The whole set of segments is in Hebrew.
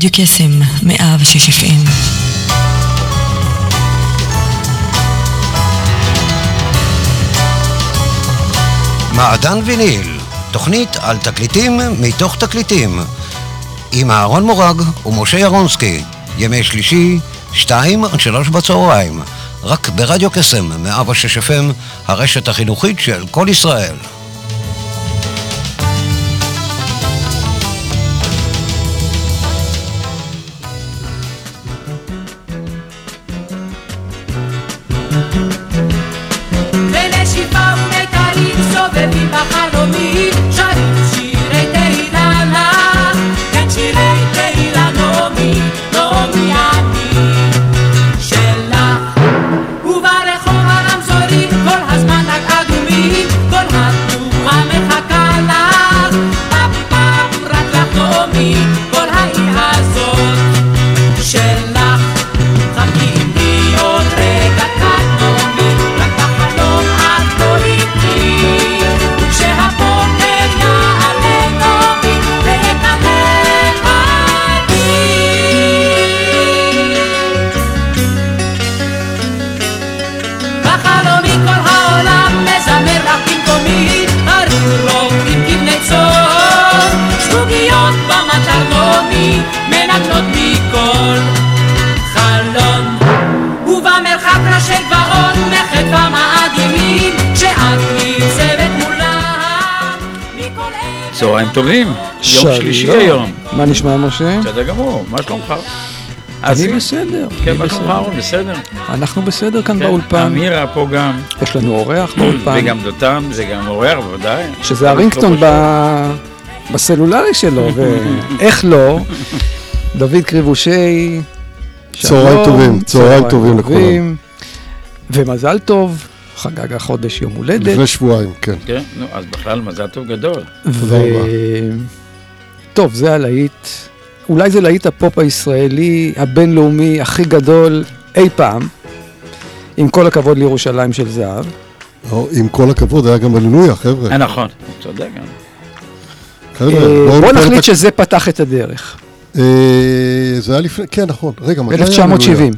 רדיו קסם, מאה ושש אפים. מעדן ויניל, תוכנית על תקליטים מתוך תקליטים, עם אהרון מורג ומשה ירונסקי, ימי שלישי, שתיים עד שלוש בצהריים, רק ברדיו קסם, מאה ושש FM, הרשת החינוכית של כל ישראל. צהריים טובים, יום. שלישי היום. מה נשמע, משה? בסדר גמור, מה שלומך? אני? בסדר. כן, מה שלומך בסדר. אהרון? בסדר. אנחנו בסדר כאן כן, באולפן. אמירה פה גם, יש לנו אורח באולפן. וגם דותן, זה גם אורח בוודאי. שזה הרינגטון ב- בסלולרי שלו, ואיך לא, דוד קריבושי, צהריים טובים, צהריים טובים לכולם. ומזל טוב, חגג החודש יום הולדת, לפני שבועיים, כן. כן, נו, אז בכלל מזל טוב גדול. ו... טוב, זה הלהיט, אולי זה להיט הפופ הישראלי הבינלאומי הכי גדול אי פעם, עם כל הכבוד לירושלים של זהב. או, עם כל הכבוד, היה גם הללויה, חבר'ה. אה, נכון, הוא צודק גם. חבר'ה, אה, בואו בוא נחליט שזה פתח את הדרך, אה, זה היה לפני, כן, נכון. רגע, מתי היה הללויה? 1970.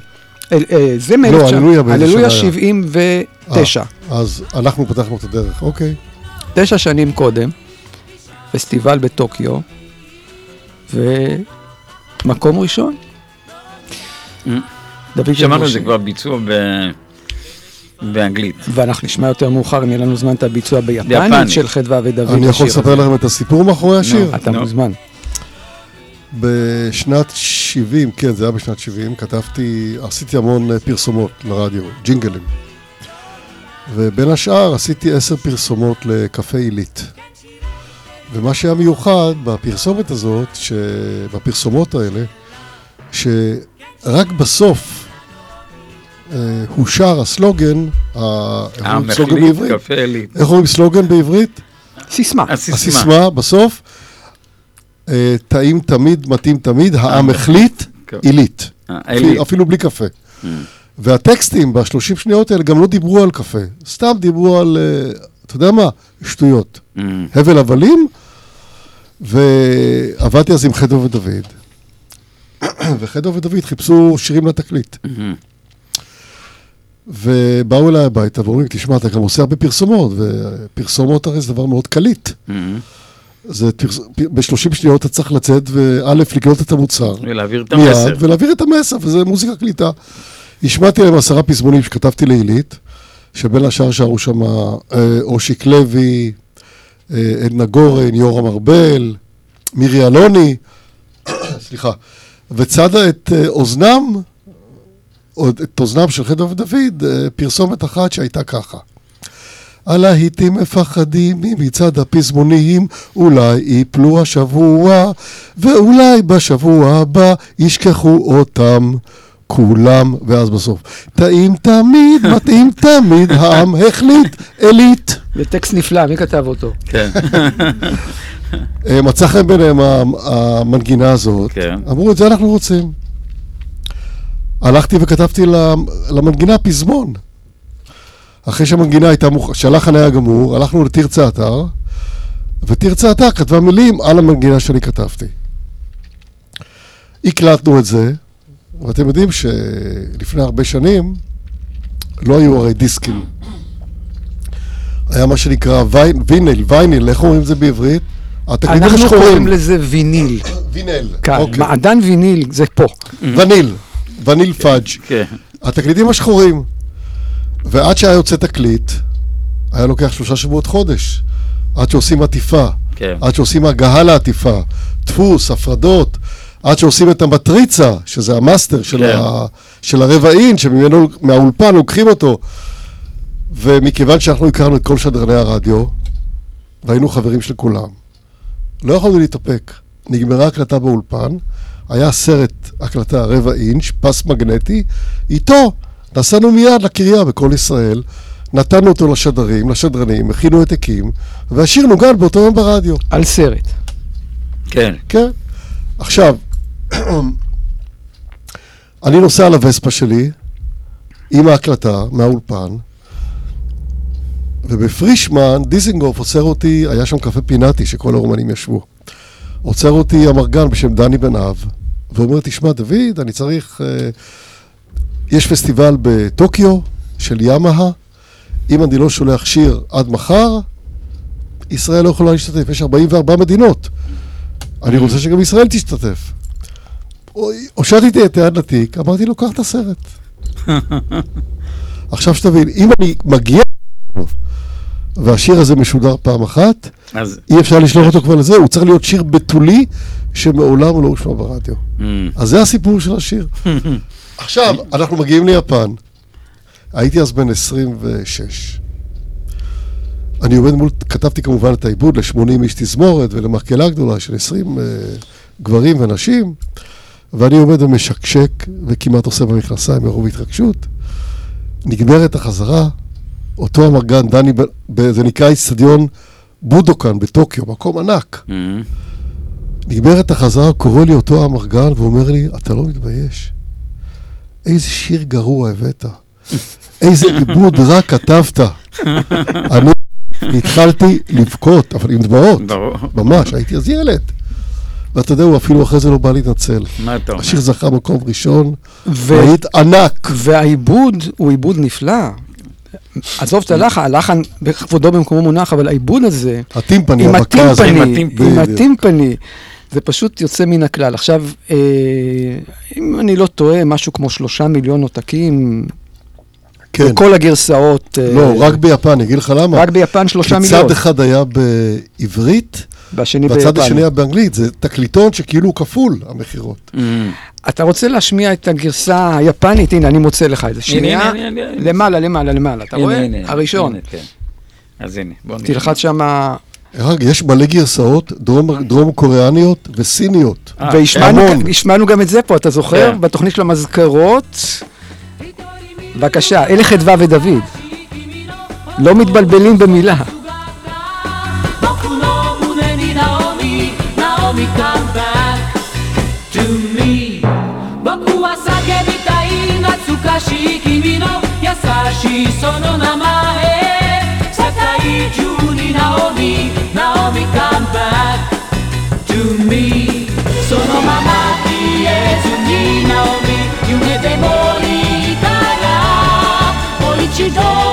אה, אה, זה מ- לא, הללויה באיזה הללויה שנה היה? 79. אז אנחנו פתחנו את הדרך, אוקיי. תשע שנים קודם, פסטיבל בטוקיו, ומקום ראשון. Mm. דוד שמענו. את זה כבר ביצוע ב- באנגלית. ואנחנו נשמע יותר מאוחר, אם יהיה לנו זמן, את הביצוע ביפנית. של חדווה ודוד. אני יכול לספר. לכם את הסיפור מאחורי השיר? אתה נו. מוזמן. בשנת 70, כן, זה היה בשנת 70, כתבתי, עשיתי המון אה, פרסומות לרדיו, ג'ינגלים. ובין השאר עשיתי עשר פרסומות לקפה עילית. ומה שהיה מיוחד בפרסומת הזאת, בפרסומות האלה, שרק בסוף אה, הושר הסלוגן, ה- המחליט בעברית? קפה עילית. איך אומרים סלוגן בעברית? סיסמה. הסיסמה. הסיסמה בסוף, אה, טעים תמיד, מתאים תמיד, העם החליט, כן. עילית. אה, אפילו- עילית. אפילו בלי קפה. והטקסטים בשלושים שניות האלה גם לא דיברו על קפה, סתם דיברו על, אה, אתה יודע מה, שטויות. Mm. הבל הבלים, ועבדתי אז עם חדו ודוד, וחדו ודוד חיפשו שירים לתקליט. Mm. ובאו אליי הביתה ואומרים, תשמע, אתה גם עושה הרבה פרסומות, ופרסומות הרי זה דבר מאוד קליט. Mm. זה פרס... ב-30 שניות אתה צריך לצאת, וא', לקנות את המוצר. ולהעביר את המסר. מיד, ולהעביר את המסר, וזה מוזיקה קליטה. השמעתי להם עשרה פזמונים שכתבתי לעילית, שבין השאר שרו שם אה, אושיק לוי, אה, עדנה גורן, יורם ארבל, מירי אלוני, סליחה, וצדה את אה, אוזנם, או את אוזנם של חדו ודוד, פרסומת אחת שהייתה ככה. הלהיטים מפחדים ממצעד הפזמונים, אולי ייפלו השבוע, ואולי בשבוע הבא ישכחו אותם כולם, ואז בסוף. טעים תמיד, מתאים תמיד, העם החליט, עילית. זה טקסט נפלא, מי כתב אותו? כן, אה, מצא חן ביניהם המנגינה הזאת, כן. אמרו, את זה אנחנו רוצים. הלכתי וכתבתי למ- למנגינה פזמון. אחרי שהמנגינה הייתה מוכנה, שהלחן היה גמור, הלכנו לתרצה אתר, ותרצה אתר כתבה מילים על המנגינה שאני כתבתי. הקלטנו את זה, ואתם יודעים שלפני הרבה שנים לא היו הרי דיסקים. היה מה שנקרא וין- ויניל, וייניל, איך אומרים את זה בעברית? התקליטים אנחנו. קוראים לזה ויניל. ויניל, כאן, אוקיי. מעדן ויניל זה פה. וניל, וניל פאג'. כן. התקליטים השחורים. ועד שהיה יוצא תקליט, היה לוקח שלושה שבועות חודש. עד שעושים עטיפה, כן. עד שעושים הגהה לעטיפה, דפוס, הפרדות, עד שעושים את המטריצה, שזה המאסטר של, כן. ה, של הרבע אינץ', שממנו, מהאולפן לוקחים אותו. ומכיוון שאנחנו הכרנו את כל שדרני הרדיו, והיינו חברים של כולם, לא יכולנו להתאפק. נגמרה הקלטה באולפן, היה סרט הקלטה רבע אינץ', פס מגנטי, איתו נסענו מיד לקריה בכל ישראל, נתנו אותו לשדרים, לשדרנים, הכינו העתקים, והשיר נוגן באותו יום ברדיו. על סרט. כן. כן. עכשיו, אני נוסע על הווספה שלי, עם ההקלטה, מהאולפן, ובפרישמן, דיזינגוף עוצר אותי, היה שם קפה פינאטי שכל האומנים ישבו. עוצר אותי אמרגן בשם דני בן אב, ואומר, תשמע, דוד, אני צריך... אה, יש פסטיבל בטוקיו של ימאה, אם אני לא שולח שיר עד מחר, ישראל לא יכולה להשתתף, יש 44 מדינות. אני רוצה שגם ישראל תשתתף. הושטתי את היד לתיק, אמרתי לו, קח את הסרט. עכשיו שתבין, אם אני מגיע והשיר הזה משודר פעם אחת, אז... אי אפשר לשלוח אותו כבר לזה, הוא צריך להיות שיר בתולי שמעולם לא הושמע ברדיו. Mm. אז זה הסיפור של השיר. עכשיו, אנחנו מגיעים ליפן. הייתי אז בן 26. אני עומד מול, כתבתי כמובן את העיבוד ל-80 איש תזמורת ולמקהלה גדולה של 20 uh, גברים ונשים, ואני עומד ומשקשק וכמעט עושה במכנסיים מרוב התרגשות. נגמרת החזרה, אותו אמרגן, דני, ב- ב- זה נקרא איצטדיון בודוקן בטוקיו, מקום ענק. Mm. נגמרת החזרה, קורא לי אותו אמרגן ואומר לי, אתה לא מתבייש? איזה שיר גרוע הבאת. איזה עיבוד רע כתבת. אני התחלתי לבכות, אבל עם דמעות. ממש, הייתי אז ילד. ואתה יודע, הוא אפילו אחרי זה לא בא להתנצל. מה אתה אומר? השיר זכה מקום ראשון, ו- להיט ענק. והעיבוד הוא עיבוד נפלא. עזוב את הלחן, הלחן בכבודו במקומו מונח, אבל העיבוד הזה, הטימפני, עם המכה. הטימפני, עם הטימפני. עם בדיוק. הטימפני, זה פשוט יוצא מן הכלל. עכשיו, אה, אם אני לא טועה, משהו כמו שלושה מיליון עותקים, כן. בכל הגרסאות. אה, לא, רק ביפן, אני אגיד לך למה. רק ביפן שלושה כי מיליון, צד אחד היה בעברית, והשני והצד ביפן. השני היה באנגלית. זה תקליטון שכאילו הוא כפול, המכירות. Mm. אתה רוצה להשמיע את הגרסה היפנית? הנה, אני מוצא לך את זה. שנייה. למעלה, למעלה, למעלה. אתה רואה? הראשון. כן. אז הנה, בוא נשמע. תלחץ שמה... יש מלא גרסאות דרום, דרום קוריאניות וסיניות. אה, והשמענו גם את זה פה, אתה זוכר? כן. בתוכנית של המזכרות. בבקשה, אלה חדווה ודוד. לא מתבלבלים במילה. しい君の優しいその名前。世界中にナオミナオミ come back to me そのまま消えずにナオミ夢でもいいから。もう一度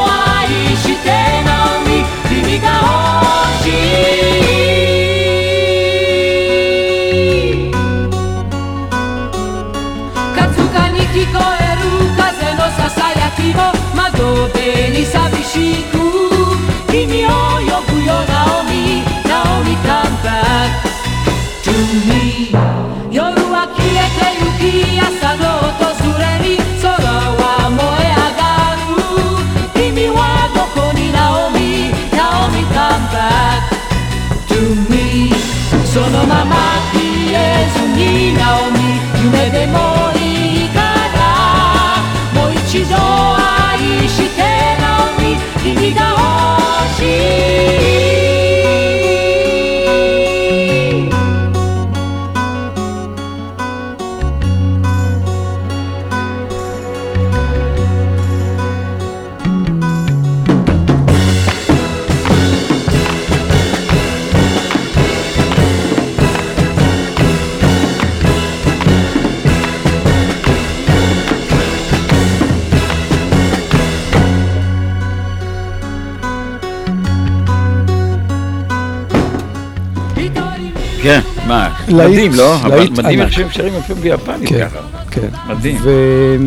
כן, מה, להיט- מדהים, לא? מדהים ענק. איך שהם שרים אפילו ביפנית כן, ככה. כן. מדהים. ו-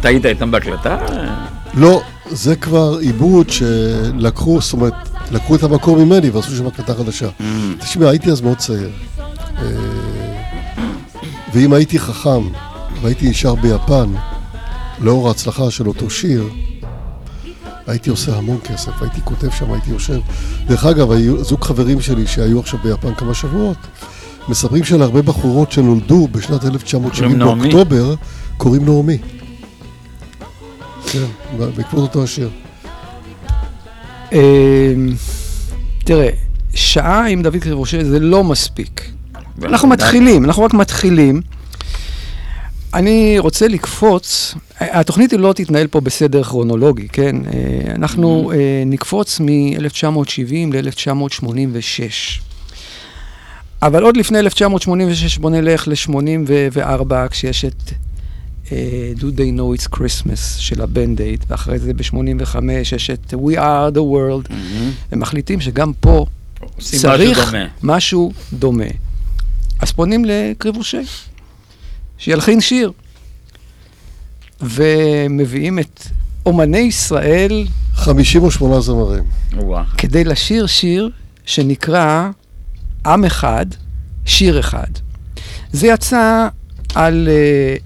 אתה היית איתם בהקלטה? לא, זה כבר עיבוד שלקחו, זאת אומרת, לקחו את המקור ממני ועשו שם הקלטה חדשה. תשמע, הייתי אז מאוד צעיר. אה, ואם הייתי חכם והייתי נשאר ביפן, לאור ההצלחה של אותו שיר, הייתי עושה המון כסף, הייתי כותב שם, הייתי יושב. דרך אגב, היו זוג חברים שלי שהיו עכשיו ביפן כמה שבועות, מספרים שלהרבה בחורות שנולדו בשנת 1970 קוראים נעמי. באוקטובר, קוראים נעמי. כן, בעקבות אותו השיר. אמ, תראה, שעה עם דוד קריבושה זה לא מספיק. אנחנו מתחילים, אנחנו רק מתחילים. אני רוצה לקפוץ, התוכנית היא לא תתנהל פה בסדר כרונולוגי, כן? אה, אנחנו אה, נקפוץ מ-1970 ל-1986. אבל עוד לפני 1986 בוא נלך ל-84, כשיש את אה, Do They Know It's Christmas של הבנד אייד, ואחרי זה ב-85 יש את We Are the World, הם מחליטים שגם פה צריך משהו דומה. משהו דומה. אז פונים לקריבושה, שילחין שיר. ומביאים את אומני ישראל 58 זמרים. כדי לשיר שיר שנקרא עם אחד, שיר אחד. זה יצא על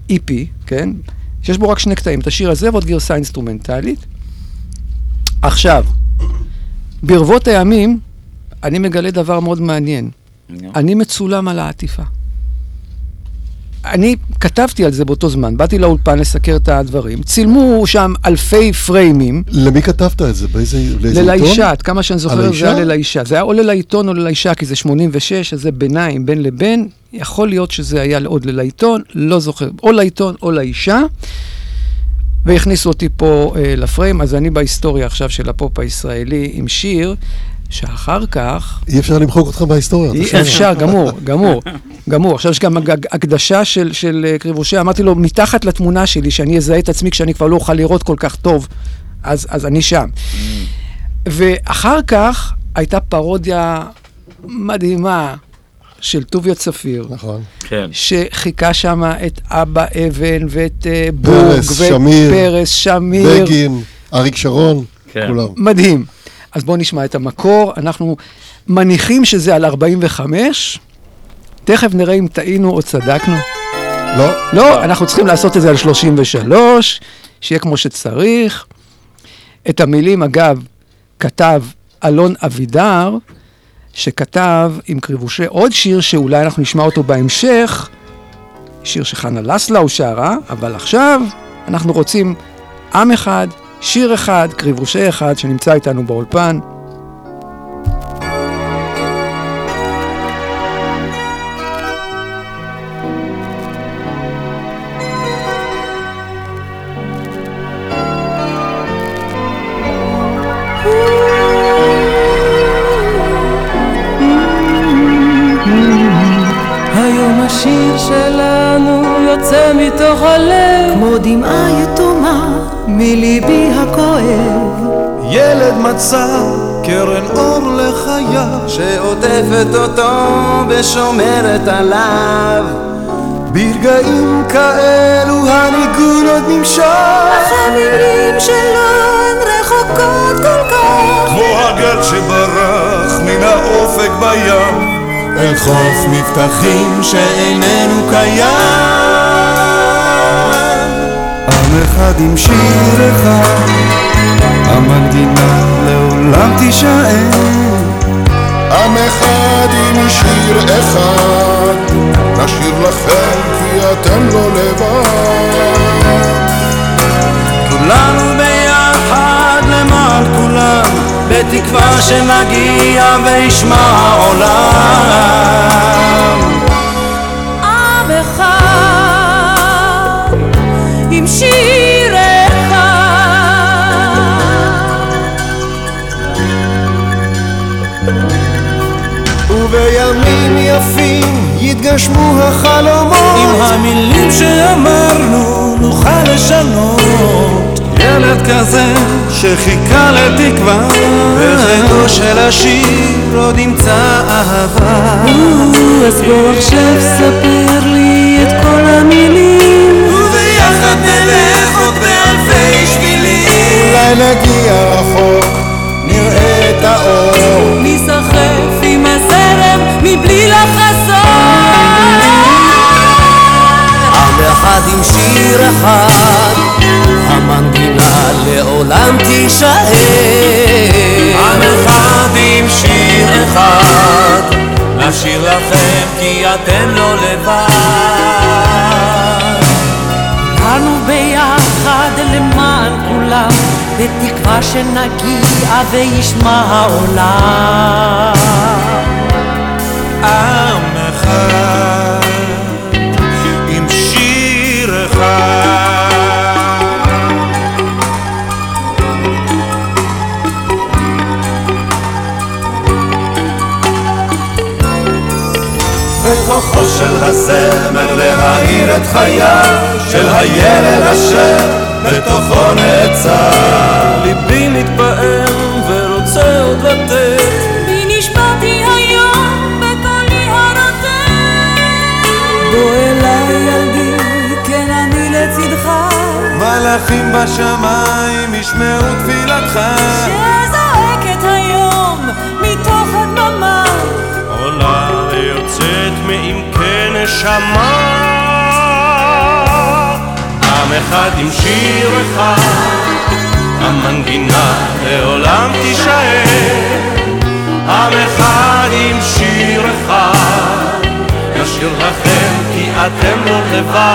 uh, EP, כן? שיש בו רק שני קטעים, את השיר הזה ועוד גרסה אינסטרומנטלית. עכשיו, ברבות הימים, אני מגלה דבר מאוד מעניין. אני מצולם על העטיפה. אני כתבתי על זה באותו זמן, באתי לאולפן לסקר את הדברים, צילמו שם אלפי פריימים, למי כתבת את זה? באיזה עיתון? ללישה, עד כמה שאני זוכר, זה? היה ללישה. זה היה או ללעיתון או ללישה, כי זה 86, אז זה ביניים, בין לבין. יכול להיות שזה היה עוד ללעיתון, לא זוכר, או לעיתון או לאישה. והכניסו אותי פה אה, לפריים, אז אני בהיסטוריה עכשיו של הפופ הישראלי עם שיר, שאחר כך אי אפשר למחוק אותך בהיסטוריה. אתה אי? אפשר, גמור, גמור, גמור. עכשיו יש גם הקדשה של, של אה, קריבושה, אמרתי לו, מתחת לתמונה שלי, שאני אזהה את עצמי כשאני כבר לא אוכל לראות כל כך טוב, אז, אז אני שם. ואחר כך הייתה פרודיה מדהימה של טוביה צפיר, נכון. כן. שחיכה שם את אבא אבן ואת אה, בורג, פרס, ואת שמיר, פרס, שמיר, בגין, אריק שרון, כן. כולם. מדהים. אז בואו נשמע את המקור, אנחנו מניחים שזה על 45, תכף נראה אם טעינו או צדקנו. לא, לא, אנחנו צריכים לעשות את זה על 33, שיהיה כמו שצריך. את המילים, אגב, כתב אלון אבידר, שכתב עם קריבושה עוד שיר שאולי אנחנו נשמע אותו בהמשך, שיר שחנה לסלאו שרה, אבל עכשיו אנחנו רוצים עם אחד, שיר אחד, קריבושה אחד, שנמצא איתנו באולפן. היום השיר שלנו יוצא מתוך הלב כמו דמעה יתומה מליבי הכואב. ילד מצא קרן אור לחייו. שעוטפת אותו ושומרת עליו. ברגעים כאלו הניגון עוד נמשך. המילים שלו הן רחוקות כל כך. כמו הגל שברח מן האופק בים. אל חוף מבטחים שאיננו קיים אחד עם שיר אחד. המנגינה לעולם תישאר. עם אחד עם שיר אחד נשאיר לכם כי אתם לא לבד. כולנו ביחד למען כולם בתקווה שנגיע וישמע העולם עם שיר אחד. ובימים יפים יתגשמו החלומות. עם המילים שאמרנו נוכל לשנות. ילד כזה שחיכה לתקווה וחטאו של השיר עוד ימצא אהבה. אז בוא עכשיו ספר לי את כל המילים שבילים. אולי נגיע רחוק, נראה את האור. ניסחף עם הזרם מבלי לחזור עם אחד עם שיר אחד, המנגינה לעולם תישאר. עם אחד עם שיר אחד, נשאיר לכם כי אתם לא לבד. למען כולם בתקווה שנגיע וישמע העולם עם אחד, עם שיר אחד. בכוחו של הזמר להאיר את חייו של הילד אשר בתוכו נעצר. ליבי מתפעם ורוצה עוד לתת. בי נשבעתי היום בקולי הרותן בוא אליי ילדי, כן אני לצדך. מלאכים בשמיים ישמעו תפילתך. שזועקת היום מתוך הדממה. עולה ויוצאת מעמקי נשמה אחד עם שיר אחד. המנגינה לעולם תישאר. עם אחד עם שיר אחד. נשאיר לכם כי אתם לא לבד.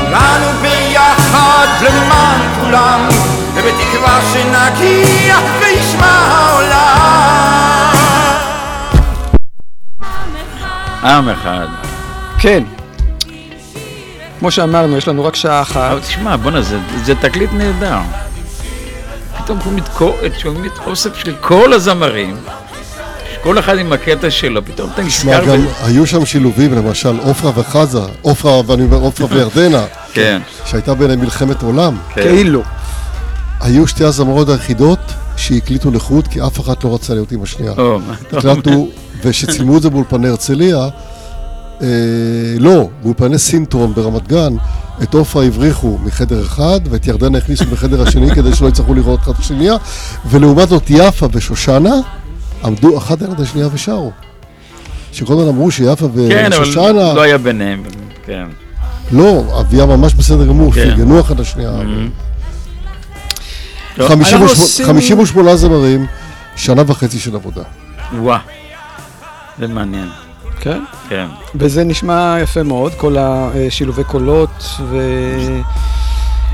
כולנו ביחד למען כולם ובתקווה שנגיע וישמע העולם. עם אחד. כן. כמו שאמרנו, יש לנו רק שעה אחת. אבל תשמע, בואנה, זה, זה תקליט נהדר. פתאום שומעים את אוסף של כל הזמרים, כל אחד עם הקטע שלו, פתאום אתה נזכר גם ב... היו שם שילובים, למשל עופרה וחזה, עופרה, ואני אומר עופרה וירדנה, כן, שהייתה ביניהם מלחמת עולם. כן. כאילו. היו שתי הזמרות היחידות שהקליטו לחוד, כי אף אחת לא רצה להיות עם השנייה. או, מה אתה אומר? הקלטנו, וכשצילמו את זה באולפני הרצליה, אה, לא, באולפני סינטרון ברמת גן, את עופרה הבריחו מחדר אחד, ואת ירדנה הכניסו בחדר השני כדי שלא יצטרכו לראות אחת את השנייה, ולעומת זאת יפה ושושנה עמדו אחת ליד השנייה ושרו. שכל הזמן אמרו שיפה כן, אבל ושושנה, לא היה ביניהם, כן. לא, אביה ממש בסדר גמור, כן. פרגנו אחת לשנייה. טוב, 58 אנחנו עושים- 58 זמרים, שנה וחצי של עבודה. וואה, זה מעניין, כן. כן. וזה נשמע יפה מאוד, כל השילובי קולות, ו...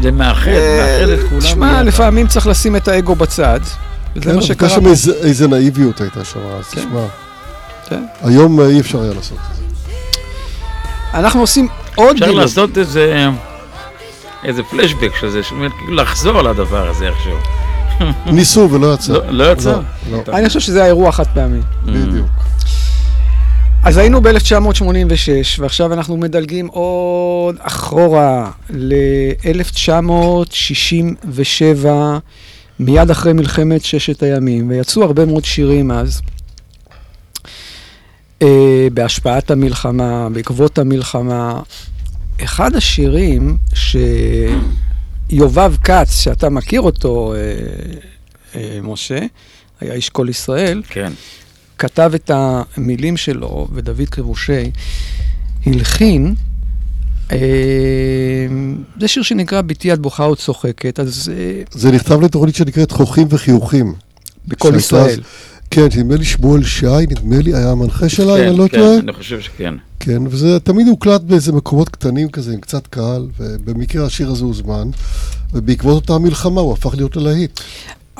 זה מאחד, מאחד את כולם. תשמע. לפעמים צריך לשים את האגו בצד, וזה כן, מה שקרה הייתה שם. איזה- נאיביות הייתה שם, אז כן. תשמע. כן. היום אה, אי אפשר היה לעשות את זה. אנחנו עושים עוד אפשר. לעשות איזה... איזה פלשבק של זה, כאילו לחזור על הדבר הזה איכשהו. ניסו ולא יצא. לא- לא יצא? לא, לא, אני חושב שזה היה אירוע חד פעמי. בדיוק. אז היינו ב-1986, ועכשיו אנחנו מדלגים עוד אחורה ל-1967, מיד אחרי מלחמת ששת הימים, ויצאו הרבה מאוד שירים אז, אה, בהשפעת המלחמה, בעקבות המלחמה. אחד השירים שיובב כץ, שאתה מכיר אותו, אה, אה, משה, היה איש כל ישראל, כן. כתב את המילים שלו, ודוד קרבושי הלחין. אה, זה שיר שנקרא "בתי את בוכה עוד צוחקת", אז אה, זה נכתב לתוכנית שנקראת חוכים וחיוכים. בכל ישראל. כן, נדמה לי שמואל שי, נדמה לי, היה המנחה שלה, אם כן, אני לא כן, טועה. אני חושב שכן. כן, וזה תמיד הוקלט באיזה מקומות קטנים כזה, עם קצת קהל, ובמקרה השיר הזה הוזמן, ובעקבות אותה המלחמה הוא הפך להיות ללהיט.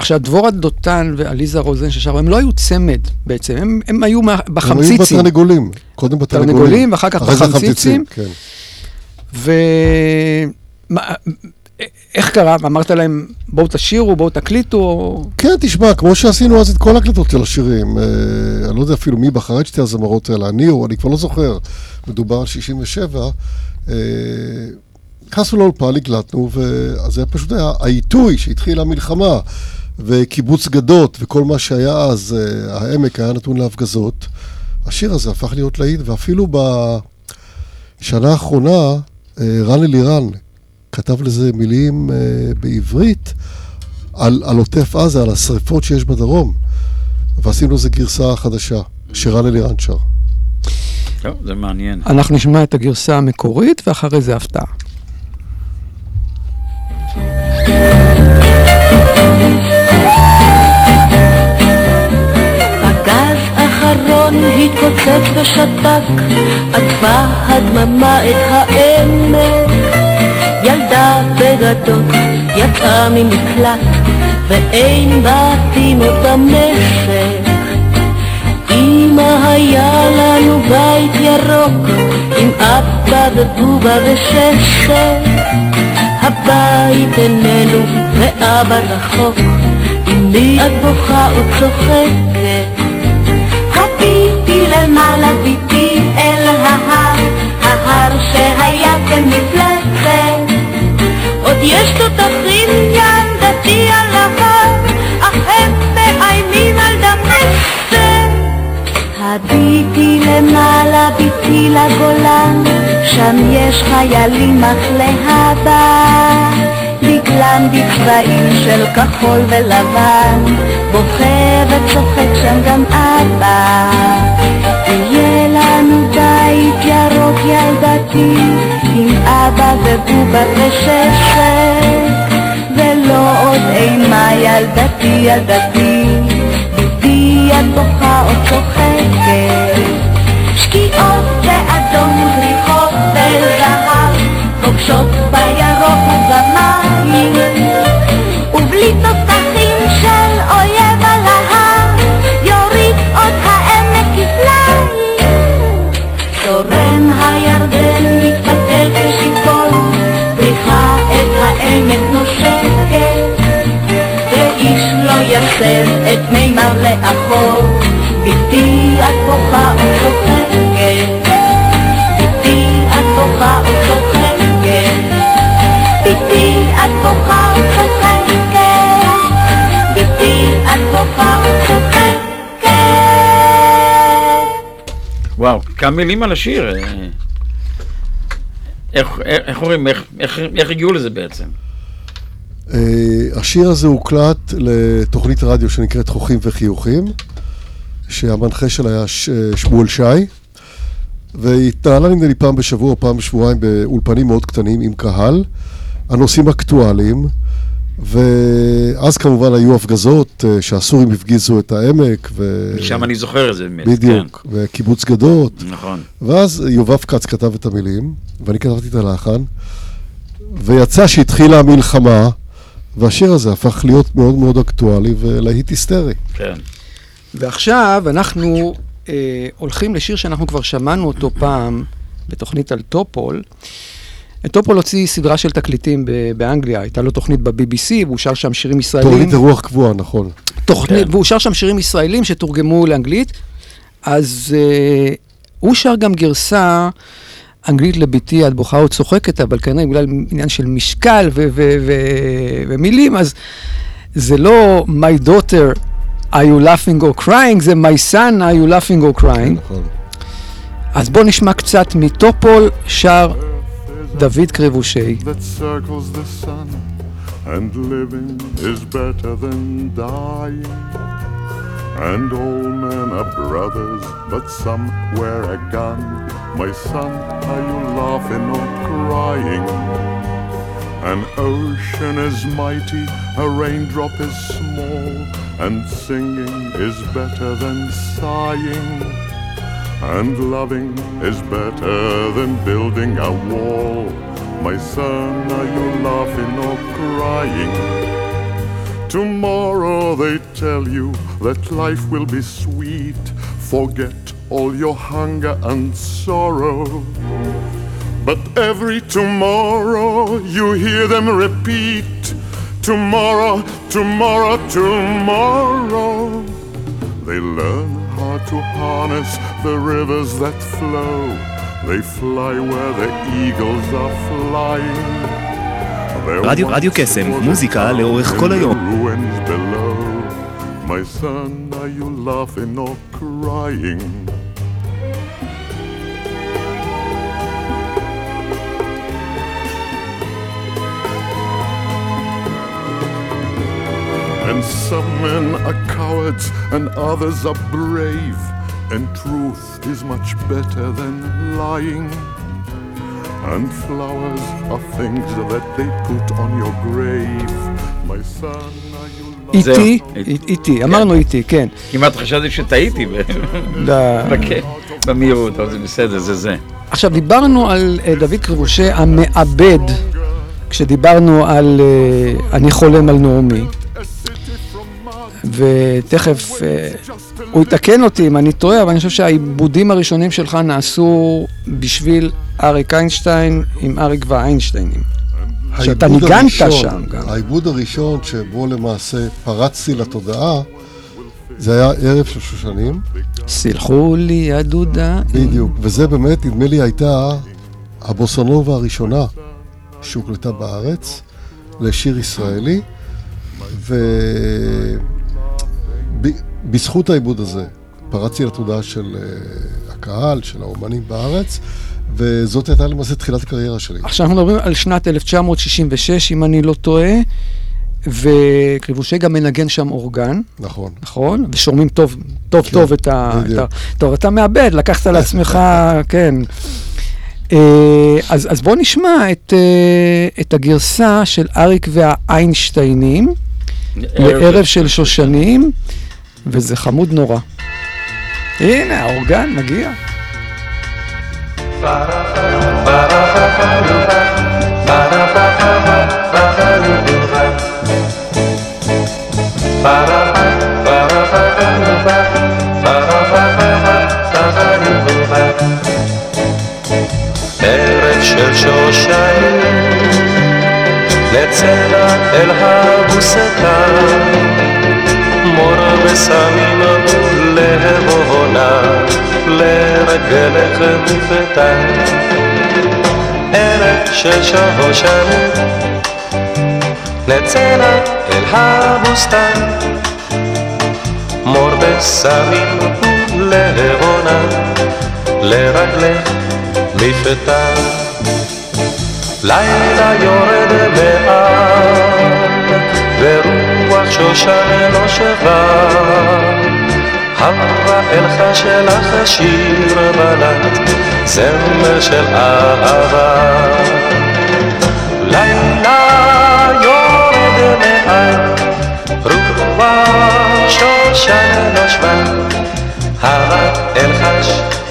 עכשיו, דבורה דותן ועליזה רוזן ששרו, הם לא היו צמד בעצם, הם, הם היו מה- הם היו בחמציצים. בתרנגולים, קודם בתרנגולים. תרנגולים, ואחר כך בחמציצים. כן. ו... מה- איך קרה? אמרת להם, בואו תשירו, בואו תקליטו? כן, תשמע, כמו שעשינו אז את כל הקלטות של השירים, אה, אני לא יודע אפילו מי בחר את שתי הזמרות האלה, אני או אני כבר לא זוכר, מדובר על 67, אה, נכנסנו לאולפן, הקלטנו, ואז זה פשוט היה העיתוי שהתחילה המלחמה, וקיבוץ גדות, וכל מה שהיה אז, אה, העמק היה נתון להפגזות. השיר הזה הפך להיות להיט, ואפילו בשנה האחרונה, אה, רן אלירן כתב לזה מילים אה, בעברית על, על עוטף עזה, על השריפות שיש בדרום, ועשינו לזה גרסה חדשה, שרן אלירן שר. טוב, זה מעניין. אנחנו נשמע את הגרסה המקורית, ואחרי זה הפתעה. אחרון התפוצץ ושתק, עטפה הדממה את העמק. ילדה בגדות יצאה ממקלט, ואין בתים עוד במשק. אמא היה לנו בית ירוק, עם אבא ובובה וששת. הבית איננו ואבא רחוק, אמי את בוכה או צוחקת. שהיה כמפלצת. עוד יש תותחים ילדתי על ההר, אך הם מאיימים על דמשק. הביטי למעלה, ביטי לגולן, שם יש חיילים אך להבא. דגלן בצבעים של כחול ולבן, בוכה וצוחק שם גם אבא. יהיה לנו ירוק ילדתי, עם אבא ובובה וששת, ולא עוד אימה ילדתי ילדתי. ביתי את בוכה או צוחקת שקיעות באדום זריחות בזהב פוגשות בירוק ובמים ובלי תותחים יסב את מימיו לאחור. בתי את בוכה וצוחקת, בתי את בוכה וצוחקת, בתי את בוכה וצוחקת, בתי את בוכה. וואו, כמה מילים על השיר. אה, איך איך- איך אומרים, איך- איך איך הגיעו לזה בעצם? Uh, השיר הזה הוקלט לתוכנית רדיו שנקראת חוכים וחיוכים, שהמנחה שלה היה ש... שמואל שי, והיא התנהלה נדמה לי פעם בשבוע או פעם בשבועיים באולפנים מאוד קטנים עם קהל, הנושאים אקטואליים, ואז כמובן היו הפגזות uh, שהסורים הפגיזו את העמק, ו... שם אני זוכר את זה באמת. בדיוק, וקיבוץ גדות, כן, נכון. ואז יובב כץ כתב את המילים, ואני כתבתי את הלחן, ויצא שהתחילה המלחמה, והשיר הזה הפך להיות מאוד מאוד אקטואלי ולהיט היסטרי. כן. ועכשיו אנחנו אה, הולכים לשיר שאנחנו כבר שמענו אותו פעם בתוכנית על טופול. טופול הוציא סדרה של תקליטים ב- באנגליה, הייתה לו תוכנית ב-BBC, והוא שר שם שירים ישראלים. תוכנית אירוח קבועה, נכון. תוכנית, כן. והוא שר שם שירים ישראלים שתורגמו לאנגלית, אז uh, הוא שר גם גרסה אנגלית לביתי, את בוכה או צוחקת, אבל כנראה בגלל עניין של משקל ו- ו- ו- ומילים, אז זה לא My daughter, are you laughing or crying, זה My son, are you laughing or crying. נכון. אז בואו נשמע קצת מטופול, שר דוד sun, and living is better than dying. And all men are brothers, but some wear a gun. My son, are you laughing or crying? An ocean is mighty, a raindrop is small, and singing is better than sighing. And loving is better than building a wall. My son, are you laughing or crying? Tomorrow they tell you that life will be sweet. Forget all your hunger and sorrow. But every tomorrow you hear them repeat Tomorrow, tomorrow, tomorrow. They learn how to harness the rivers that flow. They fly where the eagles are flying. רדיו, רדיו קסם, מוזיקה לאורך כל היום. ruins below. My son, are you laughing or crying? And some men are cowards and others are brave. And truth is much better than lying. And flowers are things that they put on your grave. My son, are you איטי, איטי, אמרנו איטי, כן. כמעט חשבתי שטעיתי במהירות, אבל זה בסדר, זה זה. עכשיו, דיברנו על אה, דוד קרבושה המעבד, כשדיברנו על אה, אני חולם על נעמי. ותכף אה, הוא יתקן אותי אם אני טועה, אבל אני חושב שהעיבודים הראשונים שלך נעשו בשביל אריק איינשטיין עם אריק והאיינשטיינים. שאתה ניגנת שם גם. העיבוד הראשון שבו למעשה פרצתי לתודעה, זה היה ערב של שושנים. סלחו לי הדודה. בדיוק, וזה באמת, נדמה לי, הייתה הבוסנובה הראשונה שהוקלטה בארץ לשיר ישראלי, ובזכות העיבוד הזה פרצתי לתודעה של אה, הקהל, של האומנים בארץ, וזאת הייתה למעשה תחילת הקריירה שלי. עכשיו אנחנו מדברים על שנת 1966, אם אני לא טועה, וקריבושי גם מנגן שם אורגן. נכון. נכון? ושומעים טוב, טוב, כן, טוב את ה... את. ה... טוב, אתה מאבד, לקחת לעצמך, כן. אה, אז, אז בוא נשמע את, אה, את הגרסה של אריק והאיינשטיינים, לערב של שושנים, וזה חמוד נורא. הנה, האורגן מגיע. ערב של שושנים, נצא לה אל הבוסתן, ושמים לבונה, לרגלך מפתן. ערב של שושנים, נצא לה אל הבוסתן, מור ושמים לבונה, לרגלך מפתן. לילה יורד מעל, שושן נושבה. הרעך שלך שיר בלט, זמר של אהבה. לילה יורד מעל, רוח שושן נושבה. הרעך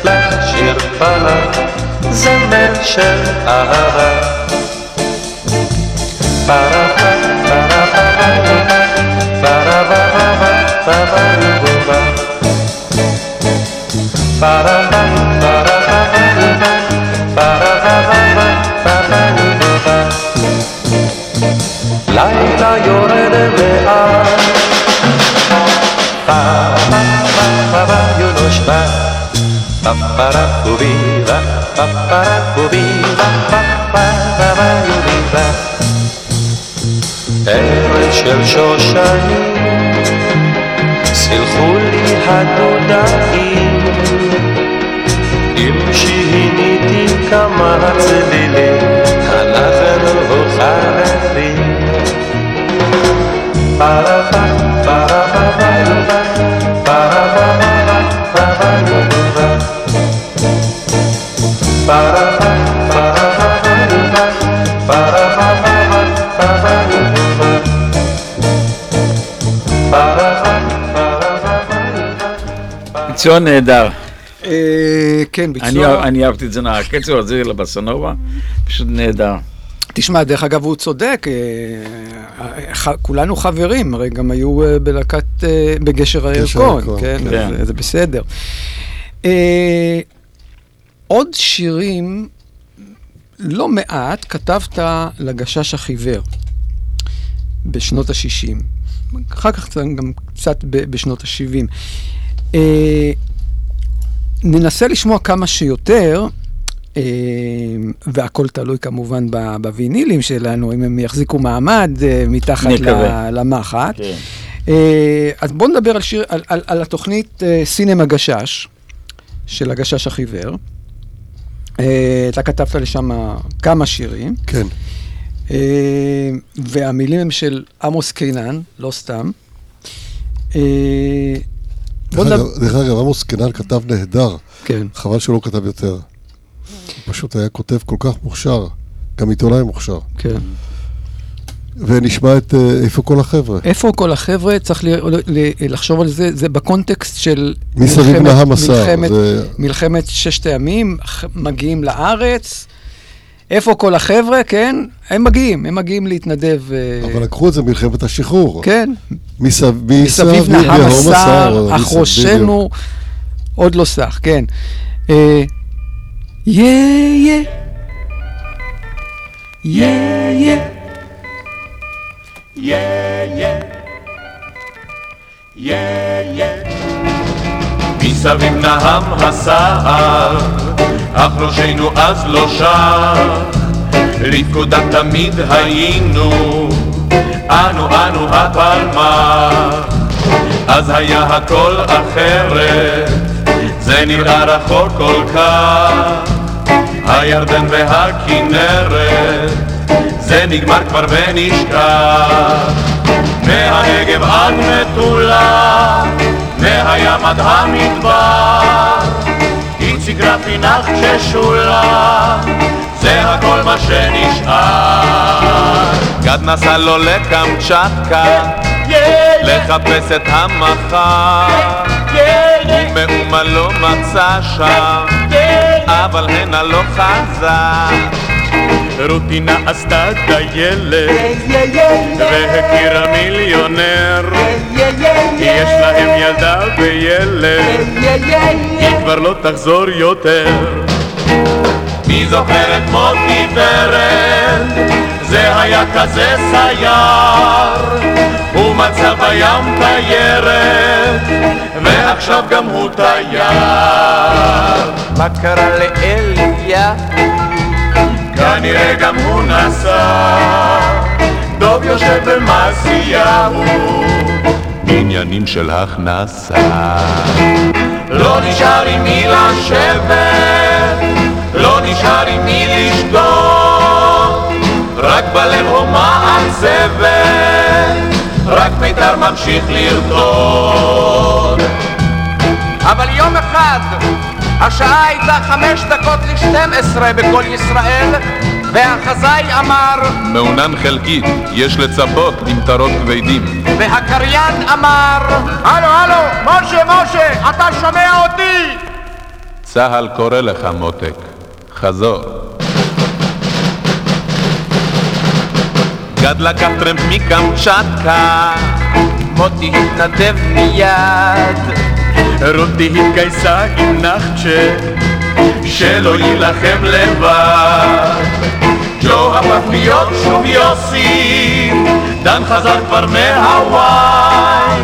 לך שיר בלט, זמר של אהבה. פרה-פה, לילה יורד מעל, פרה-פה-פה-פה-פה, יונושבה. Paparacubiva, paparacubiva, paparacubiva. ערב של שושנים, סלחו לי הדודאים, אם שיניתי כמה צלילים, אנחנו חרבים. פרפה, פרפה, פרפה, פרפה, פרפה, פרפה. ביצוע נהדר. אה, כן, ביצוע... אני- אהבתי את זה. הקצב הזה לבסנובה, פשוט נהדר. תשמע, דרך אגב, הוא צודק, אה, ח- כולנו חברים, הרי גם היו אה, בלהקת, אה, בגשר הירקון, כן, כן. זה בסדר. אה, עוד שירים, לא מעט, כתבת לגשש החיוור בשנות ה-60. אחר כך קצת- גם קצת בשנות ה-70. אה, ננסה לשמוע כמה שיותר, אה, והכל תלוי כמובן בווינילים שלנו, אם הם יחזיקו מעמד אה, מתחת למחט. כן. אה, אז בואו נדבר על, שיר, על, על, על התוכנית אה, סינמה גשש, של הגשש החיוור. אה, אתה כתבת לשם כמה שירים. כן. אה, והמילים הם של עמוס קינן, לא סתם. דרך. אגב- עמוס קנן כתב נהדר. כן. חבל שהוא לא כתב יותר. הוא פשוט היה כותב כל כך מוכשר, גם עיתונאי מוכשר. כן. ונשמע את אה, איפה כל החבר'ה. איפה כל החבר'ה, צריך ל- ל- לחשוב על זה, זה בקונטקסט של... מלחמת- מלחמת, זה- מלחמת ששת הימים, מגיעים לארץ. איפה כל החבר'ה, כן? הם מגיעים, הם מגיעים להתנדב. אה, אבל לקחו את זה מלחמת השחרור. כן. מסביב, נהר הסער, אך ראשנו עוד לא סח, כן. יא יא. יא יא. יא יא. יא יא. מסביב נהם הסער. אך ראשנו אז לא שר. לפקודה תמיד היינו, אנו אנו הפלמ"ח. אז היה הכל אחרת, זה נראה רחוק כל כך. הירדן והכנרת, זה נגמר כבר ונשכח. מהנגב עד מטולה, מהים עד המדבר, איציק רפי נחצ'ה שולה, זה הכל מה שנשאר. גד נסע לו לקמצ'טקה, לחפש את המחר, ומאומה לא מצא שם, אבל הנה לא חזר. רוטינה עשתה טיילת והכירה מיליונר. יש להם ילדה וילד היא כבר לא תחזור יותר. מי זוכר את מוטי ורד זה היה כזה סייר. הוא מצא בים תיירת ועכשיו גם הוא תייר. מה קרה לאליה? כנראה גם הוא נסע, דוב יושב במעשיהו, עניינים של הכנסה. לא נשאר עם מי לשבת, לא נשאר עם מי לשתות, רק בלב הומה עצבת, רק מיתר ממשיך לרקוד. אבל יום אחד השעה הייתה חמש דקות לשתים עשרה בכל ישראל והחזאי אמר מעונן חלקית, יש לצפות עם טרות כבדים. והקריין אמר הלו הלו משה משה אתה שומע אותי צה"ל קורא לך מותק, חזור. גד לקח טרמפ מקמצ'טקה, מוטי התנדב מיד. רותי התגייסה עם נחצ'ה, שלא יילחם לבד. ג'ו הפך להיות שוב יוסי, דן חזר כבר מהוואי,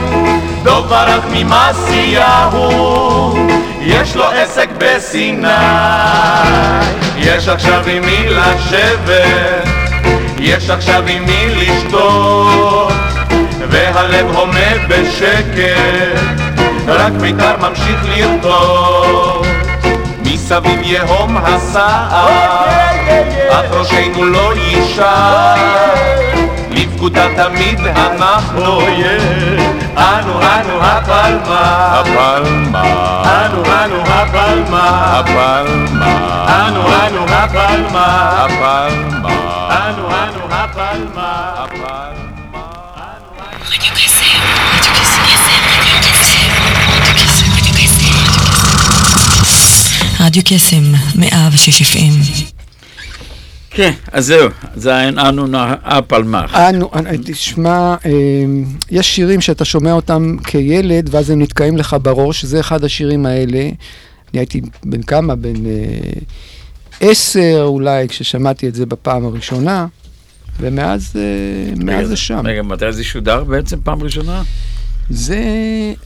דוב ברח ממעשיהו, יש לו עסק בסיני. יש עכשיו עם מי לשבת, יש עכשיו עם מי לשתות, והלב הומה בשקט, רק מיתר ממשיך לרקוד. מסביב יהום הסער, אך ראשנו לא יישר. לפקודה תמיד אנחנו, אנו אנו הפלמה, הפלמה, אנו אנו הפלמה, הפלמה, אנו אנו הפלמה, הפלמה, אנו אנו הפלמה. רדיו קסם, 106 FM. כן, אז זהו, זה היה אנו נאה פלמח. אנו, אנו, תשמע, אה, יש שירים שאתה שומע אותם כילד, ואז הם נתקעים לך בראש, זה אחד השירים האלה. אני הייתי בן כמה? בן אה, עשר אולי, כששמעתי את זה בפעם הראשונה, ומאז אה, זה שם. רגע, מתי זה שודר בעצם פעם ראשונה? זה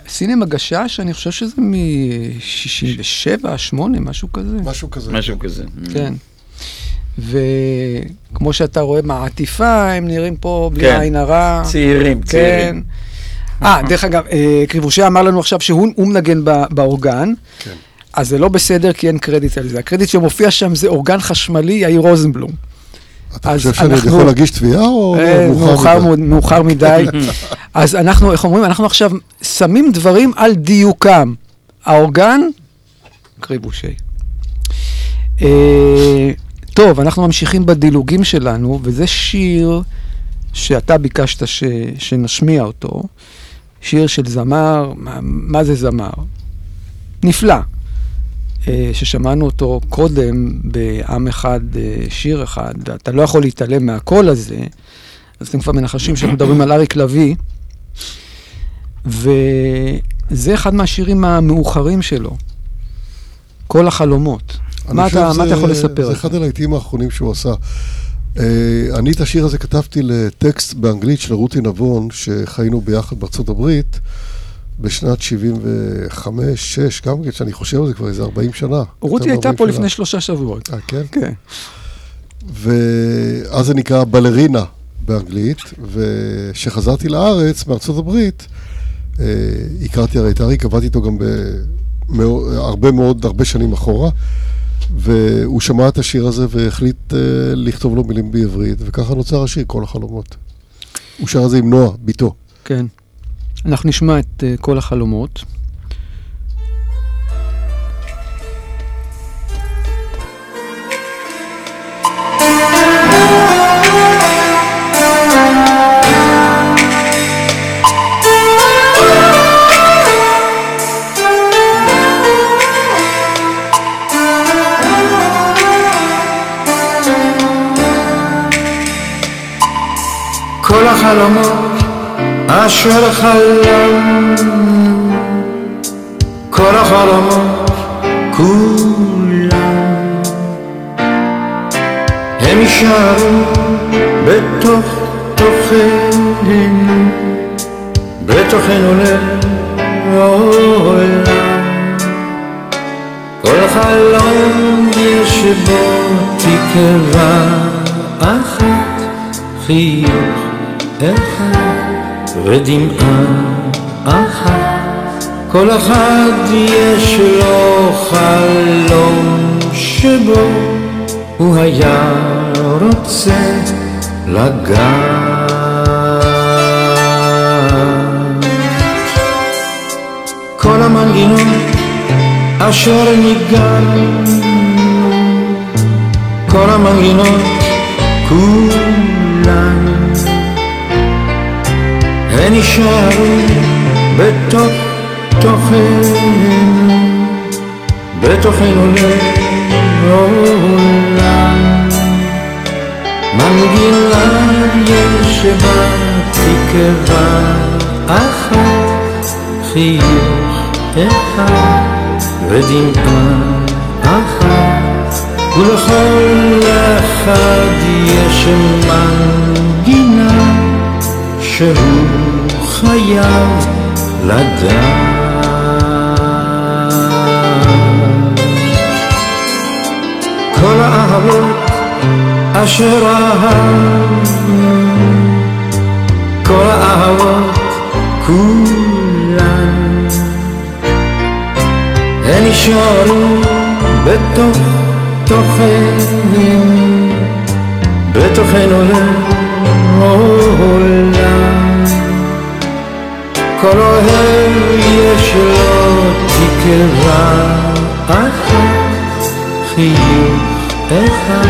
סינמה גשש, אני חושב שזה מ-67, 8, משהו כזה. משהו כזה. משהו כזה. כן. וכמו שאתה רואה מהעטיפה, הם נראים פה בלי כן. עין הרע. צעירים, כן. צעירים. אה, דרך אגב, אה, קריבושי אמר לנו עכשיו שהוא הוא מנגן ב- באורגן. כן. אז זה לא בסדר כי אין קרדיט על זה. הקרדיט שמופיע שם זה אורגן חשמלי, יאיר רוזנבלום. אתה חושב שאני אנחנו- יכול להגיש תביעה או אה, מאוחר מדי? מאוד- מאוחר מדי. אז אנחנו, איך אומרים, אנחנו עכשיו שמים דברים על דיוקם. האורגן, קריבושי. אה, טוב, אנחנו ממשיכים בדילוגים שלנו, וזה שיר שאתה ביקשת ש, שנשמיע אותו. שיר של זמר, מה, מה זה זמר? נפלא. אה, ששמענו אותו קודם בעם אחד, אה, שיר אחד, ואתה לא יכול להתעלם מהקול הזה, אז אתם כבר מנחשים שאנחנו מדברים על אריק לביא, וזה אחד מהשירים המאוחרים שלו, כל החלומות. מה אתה, מה זה- אתה יכול לספר? זה אחד הלהיטים האחרונים שהוא עשה. אה, אני את השיר הזה כתבתי לטקסט באנגלית של רותי נבון, שחיינו ביחד בארצות הברית, בשנת 75-6, גם כן, שאני חושב על זה כבר איזה 40 שנה. רותי הייתה פה 40 לפני שנה. שלושה שבועות. אה, כן? כן. ואז זה נקרא בלרינה באנגלית, וכשחזרתי לארץ, מארצות הברית, אה, הכרתי הרי את אריק, עבדתי איתו גם במאו- הרבה מאוד, הרבה שנים אחורה, והוא שמע את השיר הזה והחליט אה, לכתוב לו מילים בעברית, וככה נוצר השיר, כל החלומות. הוא שר את זה עם נועה, בתו. כן. אנחנו נשמע את uh, כל החלומות. כל החלומות אשר חלם, כל החלומות כולם, הם יישארו בתוך תוכנו, בתוכנו לעולם. כל חלום יש בו תקווה אחת, חיוך אחד ודמעה אחת. כל אחד יש לו חלום שבו הוא היה רוצה לגעת. כל המנגינות אשר ניגן, כל המנגינות הן יישארו בתוך תוכנו, בתוכנו לעולם. מנגינה יש בה תקווה אחת, חיוך אחד ודמעה אחת, ולכל אחד יש מנגינה שהוא חייב לדעת. כל האהבות אשר אהבנו, כל האהבות כולן, הן יישארו בתוך תוכנו, בתוכנו לעולם. כל אוהב יש לו תקווה אחת, חיוך אחד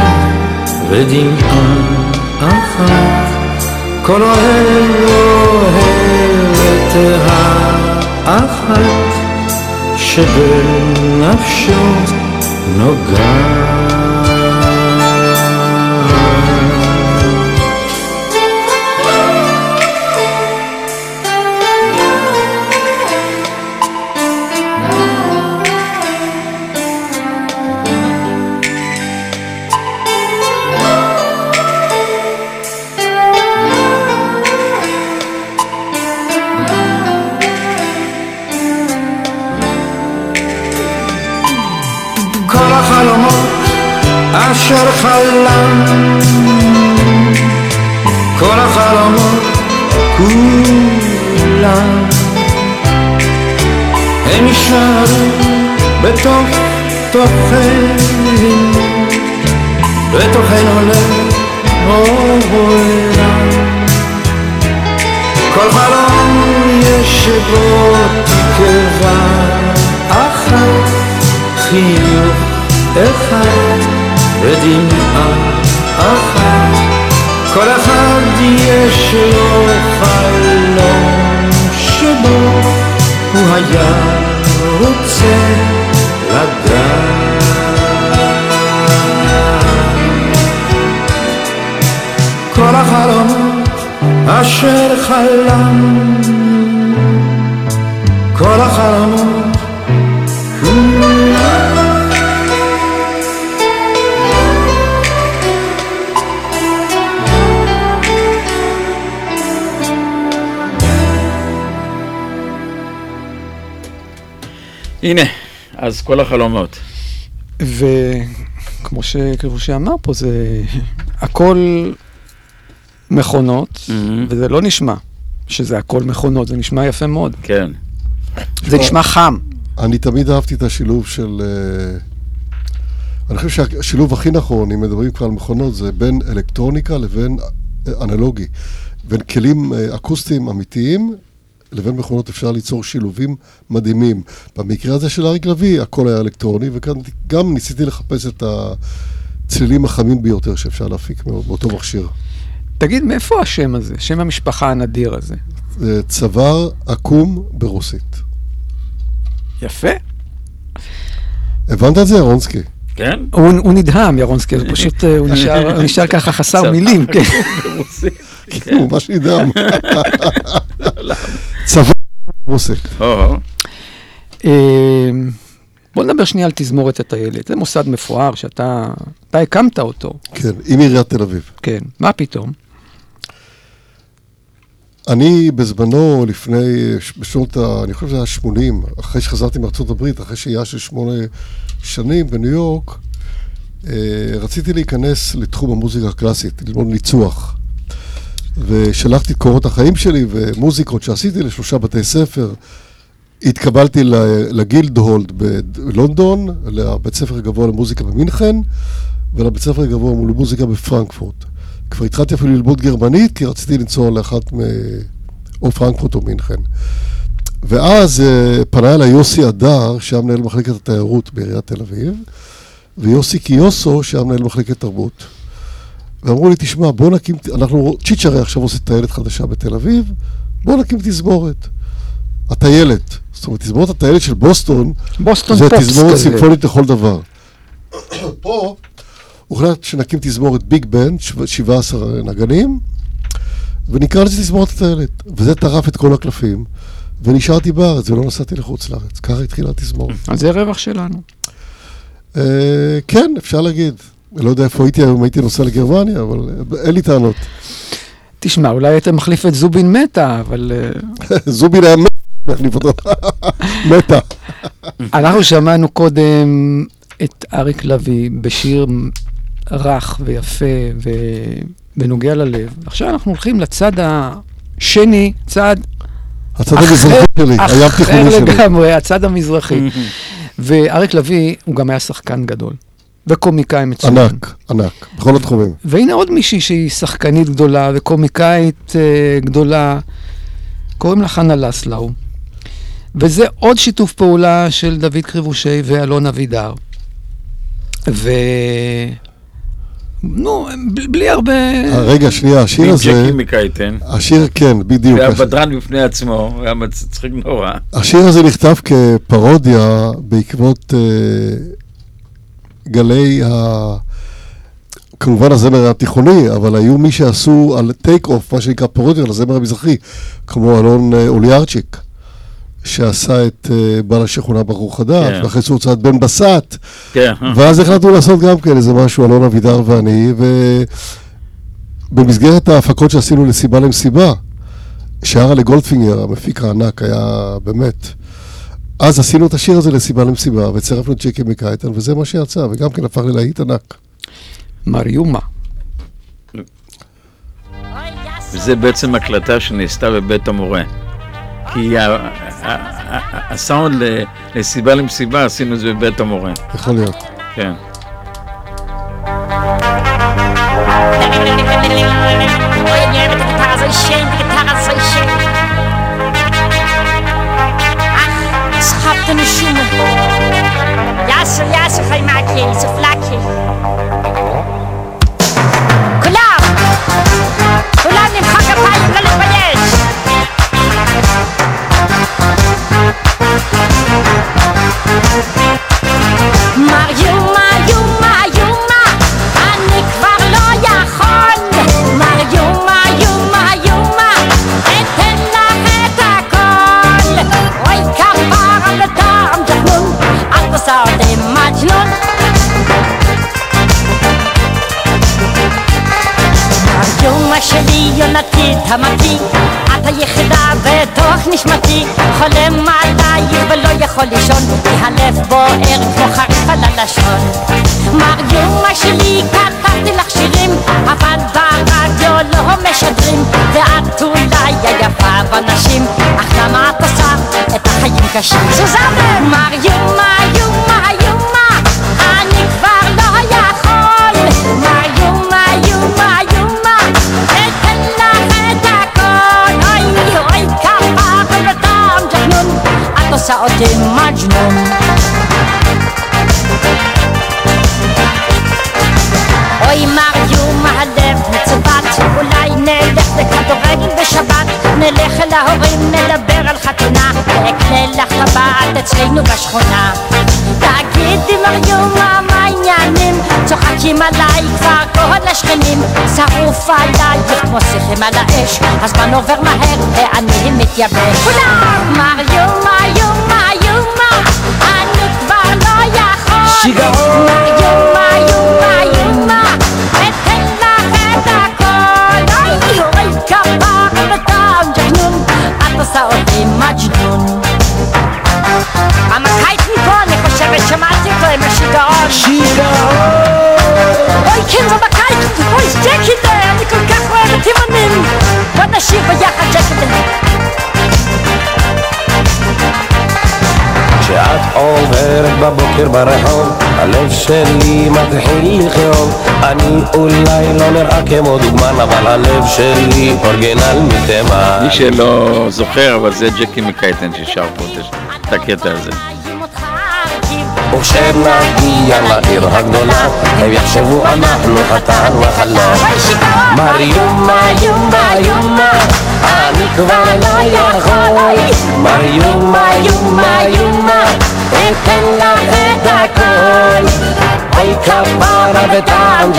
ודמעה אחת. כל אוהב אוהב את האחת שבנפשו נוגעת. תוכנו בתוכנו לעולם כל חלום יש בו תקווה אחת חיוך אחד ודמעה אחת. כל אחד יש לו חלום שבו הוא היה רוצה לדעת כל החלומות אשר חלם. כל החלומות הנה, אז כל החלומות. וכמו שכבושי אמר פה, זה הכל מכונות, וזה לא נשמע שזה הכל מכונות, זה נשמע יפה מאוד. כן. זה נשמע חם. אני תמיד אהבתי את השילוב של... אה, אני חושב שהשילוב הכי נכון, אם מדברים כבר על מכונות, זה בין אלקטרוניקה לבין אה, אנלוגי. בין כלים אה, אקוסטיים אמיתיים לבין מכונות אפשר ליצור שילובים מדהימים. במקרה הזה של אריק לביא, הכל היה אלקטרוני, וכאן גם ניסיתי לחפש את הצלילים החמים ביותר שאפשר להפיק באותו מכשיר. תגיד, מאיפה השם הזה, שם המשפחה הנדיר הזה? זה צוואר עקום ברוסית. יפה. הבנת את זה, ירונסקי? כן. הוא, הוא נדהם, ירונסקי, הוא פשוט, אה, הוא נשאר, הוא נשאר ככה חסר מילים, כן. כן, הוא ממש נדהם. צוואר ברוסית. אה, בוא נדבר שנייה על תזמורת הטיילת. זה מוסד מפואר שאתה אתה הקמת אותו. כן, עם עיריית תל אביב. כן, מה פתאום? אני בזמנו, לפני, בשנות ה... אני חושב שזה היה 80, אחרי שחזרתי מארצות הברית, אחרי שהייה של שמונה שנים בניו יורק, אה, רציתי להיכנס לתחום המוזיקה הקלאסית, ללמוד ניצוח. ושלחתי את קורות החיים שלי ומוזיקות שעשיתי לשלושה בתי ספר. התקבלתי לגילד הולד בלונדון, לבית ספר הגבוה למוזיקה במינכן, ולבית ספר הגבוה למוזיקה בפרנקפורט. כבר התחלתי אפילו ללמוד גרמנית, כי רציתי לנסוע לאחת מ... או פרנקפורט או מינכן. ואז uh, פנה אליי יוסי הדר, שהיה מנהל מחלקת התיירות בעיריית תל אביב, ויוסי קיוסו, שהיה מנהל מחלקת תרבות. ואמרו לי, תשמע, בוא נקים, אנחנו, צ'יץ' הרי עכשיו עושה טיילת חדשה בתל אביב, בוא נקים תזמורת. הטיילת, זאת אומרת, תזמורת הטיילת של בוסטון, בוסטון זה תזמורת. סימפונית לכל דבר. פה הוחלט שנקים תזמורת ביג בנד, 17 נגנים, ונקרא לזה תזמורת הטיילת. וזה טרף את כל הקלפים, ונשארתי בארץ ולא נסעתי לחוץ לארץ. ככה התחילה התזמורת. אז זה רווח שלנו. אה, כן, אפשר להגיד. אני לא יודע איפה הייתי היום, הייתי נוסע לגרמניה, אבל אה, אין לי טענות. תשמע, אולי היית מחליף את זובין מתה, אבל... אה, זובין היה מת, להחליף אותו. מתה. אנחנו שמענו קודם את אריק לביא בשיר רך ויפה ובנוגע ללב. עכשיו אנחנו הולכים לצד השני, צד הצד המזרחי שלי, הים תיכוני אחר שלי. לגמרי, הצד המזרחי. ואריק לביא, הוא גם היה שחקן גדול. וקומיקאי מצוין. ענק, ענק, בכל התחומים. והנה עוד מישהי שהיא שחקנית גדולה וקומיקאית uh, גדולה, קוראים לה חנה לסלאו. וזה עוד שיתוף פעולה של דוד קריבושי ואלון אבידר. ו... נו, בלי, בלי הרבה... אה, רגע, שנייה, השיר הזה... ג'קי מקייטן. השיר, כן, בדיוק. הוא היה בדרן בפני עצמו, הוא היה מצחיק נורא. השיר הזה נכתב כפרודיה בעקבות אה, גלי ה... כמובן הזמר התיכוני, אבל היו מי שעשו על take-off, מה שנקרא פרודיה על הזמר המזרחי, כמו אלון אה, אולארצ'יק, שעשה את אה, בעל השכונה ברוך הדעת, כן. ואחרי זה הוצא את בן בסט, כן. ואז החלטנו לעשות גם כן איזה משהו, אלון אבידר ואני, ובמסגרת ההפקות שעשינו לסיבה למסיבה, שהרה לגולדפינגר, המפיק הענק, היה באמת. אז עשינו את השיר הזה לסיבה למסיבה, וצירפנו את ג'קי מקייטן, וזה מה שיצא, וגם כן הפך ללהיט ענק. מריומה. וזה בעצם הקלטה שנעשתה בבית המורה. כי ה- ה- ה- הסאונד לסיבה למסיבה עשינו את זה בבית המורה. יכול להיות. כן. אוי, te noemen. Ja, zo, ja, zo ga je maken, je vlakje. תמתי, את היחידה בתוך נשמתי, חולם עלייך ולא יכול לישון, כי הלב בוער כמו חרף על הלשון. מר יומה שלי, כתבתי לך שירים, אבל ברדיו לא משדרים, ואת אולי היפה בנשים, אך למה את עושה את החיים קשים? סוזנה! מר יומה, יומה, יומה, עושה אותי מג'נון. אוי מר יומה הלב מצוות אולי נלך לכדורגל בשבת נלך אל ההורים נדבר על חתונה ואקנה לך טבעת אצלנו בשכונה תגידי מר יומה מה העניינים צוחקים עליי כבר כל השכנים שרוף עלייך כמו שיחים על האש הזמן עובר מהר ואני מתייבש כולם מר יכול שיגעון. מר יומה יומה יומה אתן לך את הכל אוי אוי כפר בטעם ג'חנון את עושה אותי מג'נון המקייטן פה אני חושבת שמעתי אותו עם השיגעון שיגעון אוי כן זה מקייטן אוי ג'קי אני כל כך אוהבת תימנים בוא נשיר ביחד ג'קי כשאת עוברת בבוקר ברחוב, הלב שלי מתחיל לכאוב. אני אולי לא נראה כמו דוגמן, אבל הלב שלי אורגינל מטבע. מי שלא זוכר, אבל זה ג'קי מקייטן ששר פה את- הקטע הזה. וכשנגיע לעיר הגדולה, הם יחשבו אנחנו חתן וחלה. מר יומה, יומה, יומה, אני כבר לא יכול. מר יומה, יומה, יומה, אתן לך את הכל. אוי כפרה וטעם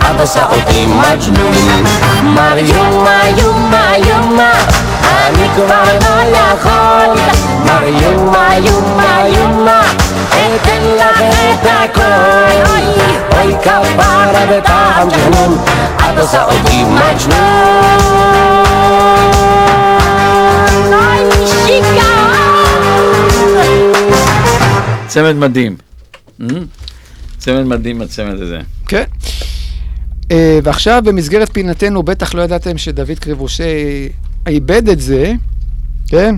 את עושה אותי מג'נון. מר יומה, יומה, יומה, אני כבר לא יכול. מר יומה, יומה, יומה, אתן לך את הכל. אוי כפרה וטעם את עושה אותי מג'נון. צמד מדהים. Mm? צמד מדהים הצמד הזה. כן. אה, ועכשיו במסגרת פינתנו, בטח לא ידעתם שדוד קריבושה איבד את זה, כן?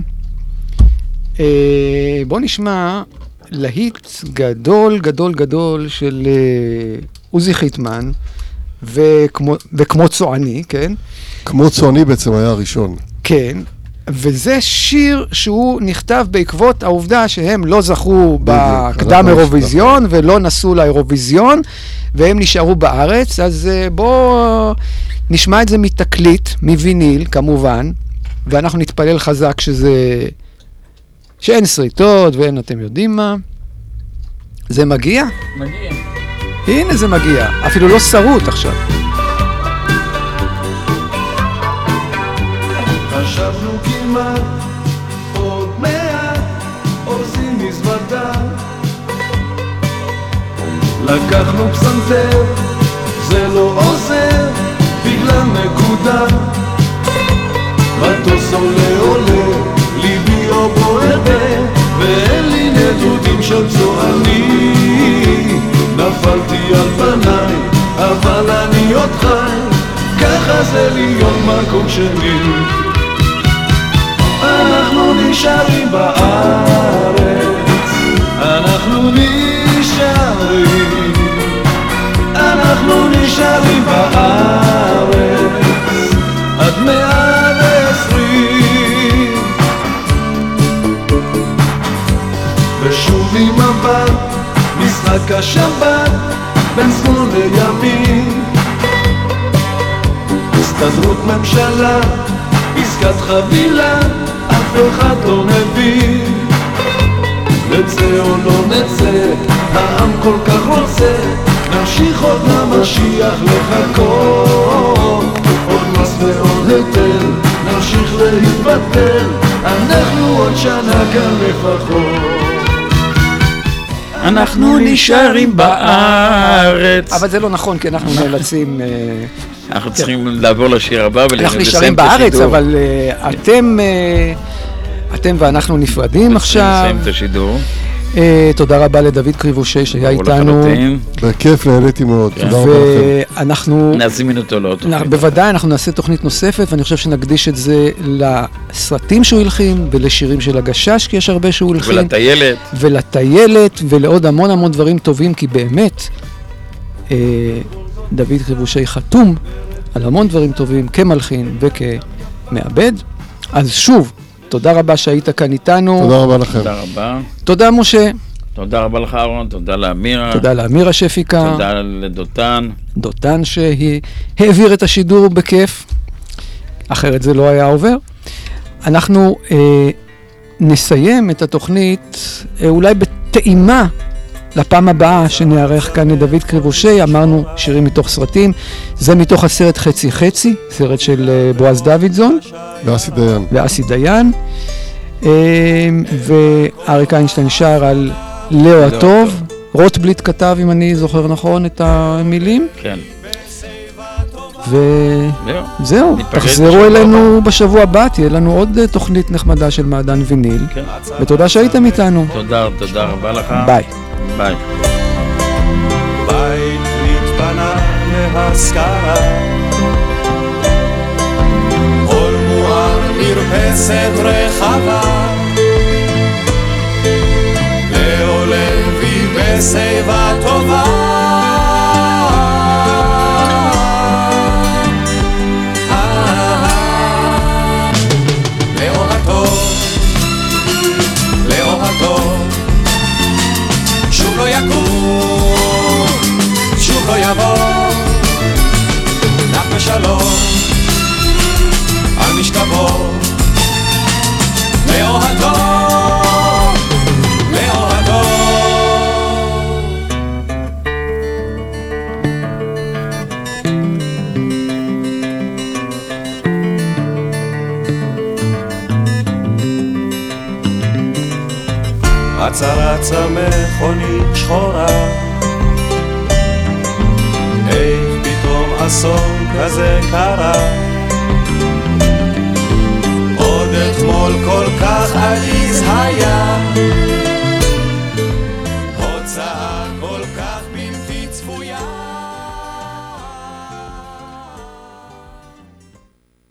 אה, בואו נשמע להיט גדול גדול גדול של אה, עוזי חיטמן, וכמו, וכמו צועני, כן? כמו צועני בעצם היה הראשון. כן, וזה שיר שהוא נכתב בעקבות העובדה שהם לא זכו בקדם אירוויזיון ולא נסעו לאירוויזיון, והם נשארו בארץ, אז אה, בואו נשמע את זה מתקליט, מוויניל כמובן, ואנחנו נתפלל חזק שזה... שאין שריטות ואין אתם יודעים מה. זה מגיע? מגיע. הנה זה מגיע, אפילו לא שרוט עכשיו. חשבנו כמעט, עוד מעט, עושים מזוודה. לקחנו פסנתר, זה לא עוזר, בגלל נקודה. מטוס עולה עולה, ליבי או בוער, ואין לי נדודים של צועני. נפלתי על פניי, אבל אני עוד חי, ככה זה להיות מקום שני. אנחנו נשארים בארץ, אנחנו נשארים, אנחנו נשארים בארץ, עד מאה ועשרים. ושוב עם מבט, משחק השבת, בין שמאל לימין. הסתדרות ממשלה, עסקת חבילה, אף אחד לא מבין. נצא או לא נצא, העם כל כך רוצה, נמשיך עוד למשיח לחכות. עוד מס ועוד היטל, נמשיך להתבטל, אנחנו עוד שנה כאן לפחות. אנחנו נשארים בארץ. אבל זה לא נכון, כי אנחנו נאלצים... אה, אנחנו צריכים לעבור לשיר הבא ולסיים את אנחנו השידור. נשארים בארץ, אבל אה, אתם, אה, אתם ואנחנו נפרדים עכשיו. נסיים את השידור. אה, תודה רבה לדוד קריבושי שהיה איתנו. בכיף, נהניתי מאוד. תודה רבה לכם. ואנחנו... נזמין אותו לאוטו. אנחנו- בוודאי, אנחנו נעשה תוכנית נוספת, ואני חושב שנקדיש את זה לסרטים שהוא הלחין, ולשירים של הגשש, כי יש הרבה שהוא הלחין. ולטיילת. ולטיילת, ולעוד המון המון דברים טובים, כי באמת, אה, דוד קריבושי חתום על המון דברים טובים כמלחין וכמעבד. אז שוב, תודה רבה שהיית כאן איתנו. תודה רבה לכם. תודה רבה. תודה, משה. תודה רבה לך אהרון, תודה לאמירה. תודה לאמירה שפיקה. תודה לדותן. דותן שהעביר את השידור בכיף, אחרת זה לא היה עובר. אנחנו אה, נסיים את התוכנית אה, אולי בטעימה לפעם הבאה שנארח כאן את דוד קריבושי, אמרנו שירים מתוך סרטים, זה מתוך הסרט חצי חצי, סרט של אה, בועז דוידזון. ואסי דיין. ואסי דיין. אה, ואריק איינשטיין שר על לאו הטוב. רוטבליט כתב, אם אני זוכר נכון, את המילים. כן. וזהו, תחזרו אלינו בשבוע הבא, תהיה לנו עוד אה, תוכנית נחמדה של מעדן ויניל. כן. ותודה שהייתם איתנו. תודה, תודה רבה לך. ביי. ביי. בית נתפנה להשכרה עול מואר מרפסת רחבה לעולה וי בשיבה טובה יבוא, נח בשלום, על משכבו, לאוהדו, לאוהדו. אצה רצה מכונית שחורה אסון כזה קרה. עוד אתמול כל כך עליז היה